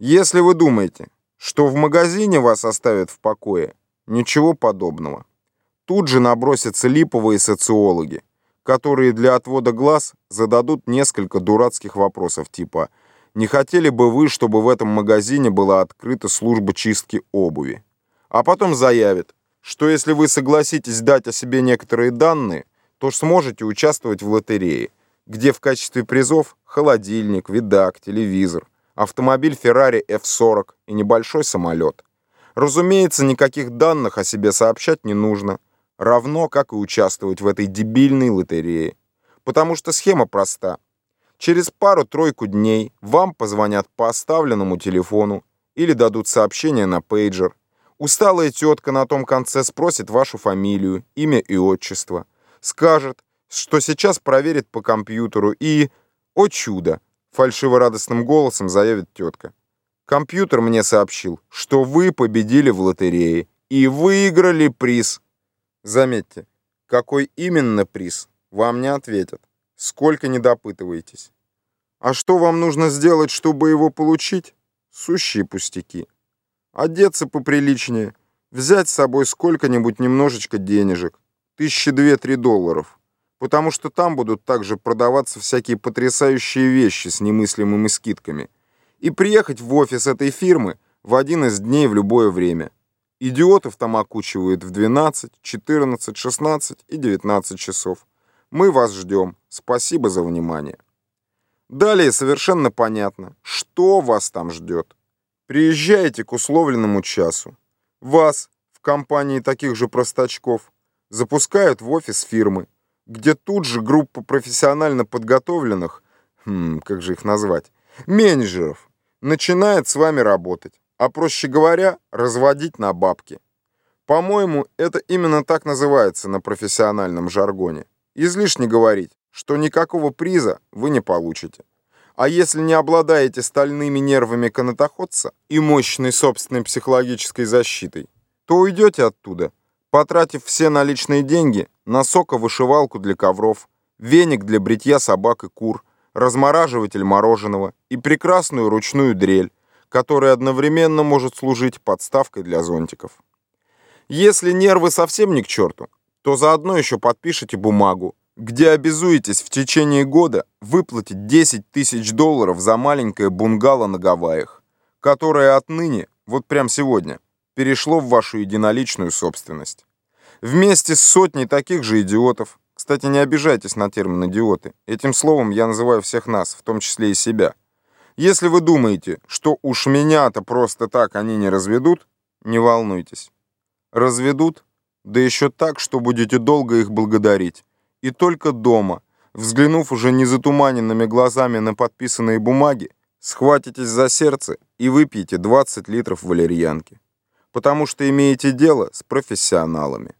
Если вы думаете, что в магазине вас оставят в покое, ничего подобного. Тут же набросятся липовые социологи, которые для отвода глаз зададут несколько дурацких вопросов типа «Не хотели бы вы, чтобы в этом магазине была открыта служба чистки обуви?» А потом заявят, что если вы согласитесь дать о себе некоторые данные, то сможете участвовать в лотерее, где в качестве призов холодильник, видак, телевизор, автомобиль Ferrari F40 и небольшой самолет. Разумеется, никаких данных о себе сообщать не нужно, равно как и участвовать в этой дебильной лотерее. Потому что схема проста. Через пару-тройку дней вам позвонят по оставленному телефону или дадут сообщение на пейджер. Усталая тетка на том конце спросит вашу фамилию, имя и отчество. Скажет, что сейчас проверит по компьютеру и... О чудо! Фальшиво-радостным голосом заявит тетка. Компьютер мне сообщил, что вы победили в лотерее и выиграли приз. Заметьте, какой именно приз, вам не ответят. Сколько не допытываетесь. А что вам нужно сделать, чтобы его получить? Сущие пустяки. Одеться поприличнее, взять с собой сколько-нибудь немножечко денежек, тысячи две-три долларов, потому что там будут также продаваться всякие потрясающие вещи с немыслимыми скидками – и приехать в офис этой фирмы в один из дней в любое время. Идиотов там окучивают в 12, 14, 16 и 19 часов. Мы вас ждем. Спасибо за внимание. Далее совершенно понятно, что вас там ждет. Приезжаете к условленному часу. Вас в компании таких же простачков запускают в офис фирмы, где тут же группа профессионально подготовленных, хм, как же их назвать, менеджеров, начинает с вами работать, а проще говоря, разводить на бабки. По-моему, это именно так называется на профессиональном жаргоне. Излишне говорить, что никакого приза вы не получите. А если не обладаете стальными нервами канатоходца и мощной собственной психологической защитой, то уйдете оттуда, потратив все наличные деньги на соковышивалку для ковров, веник для бритья собак и кур, размораживатель мороженого и прекрасную ручную дрель, которая одновременно может служить подставкой для зонтиков. Если нервы совсем не к черту, то заодно еще подпишите бумагу, где обязуетесь в течение года выплатить 10 тысяч долларов за маленькое бунгало на Гавайях, которое отныне, вот прямо сегодня, перешло в вашу единоличную собственность. Вместе с сотней таких же идиотов, кстати, не обижайтесь на термин «идиоты». Этим словом я называю всех нас, в том числе и себя. Если вы думаете, что уж меня-то просто так они не разведут, не волнуйтесь. Разведут, да еще так, что будете долго их благодарить. И только дома, взглянув уже незатуманенными глазами на подписанные бумаги, схватитесь за сердце и выпьете 20 литров валерьянки. Потому что имеете дело с профессионалами.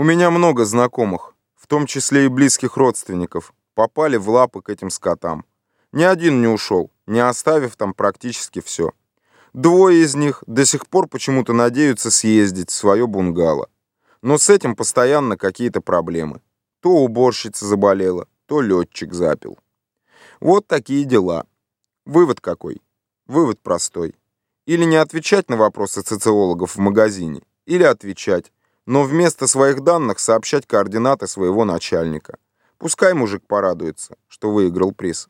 У меня много знакомых, том числе и близких родственников, попали в лапы к этим скотам. Ни один не ушел, не оставив там практически все. Двое из них до сих пор почему-то надеются съездить в свое бунгало. Но с этим постоянно какие-то проблемы. То уборщица заболела, то летчик запил. Вот такие дела. Вывод какой? Вывод простой. Или не отвечать на вопросы социологов в магазине, или отвечать, но вместо своих данных сообщать координаты своего начальника. Пускай мужик порадуется, что выиграл приз.